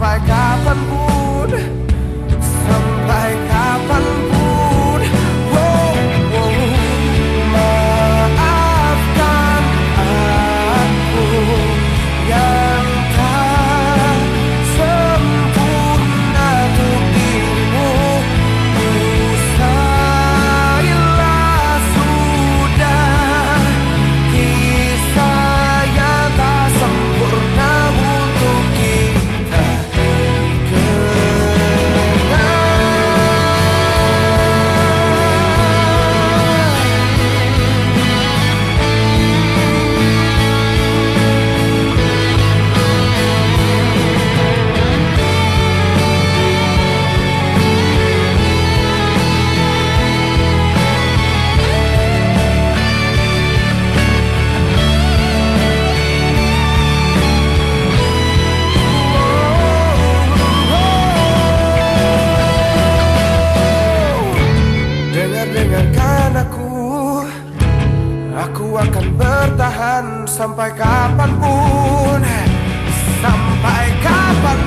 sampai kapan Dengarkan aku Aku akan bertahan sampai kapan pun Sampai kapan.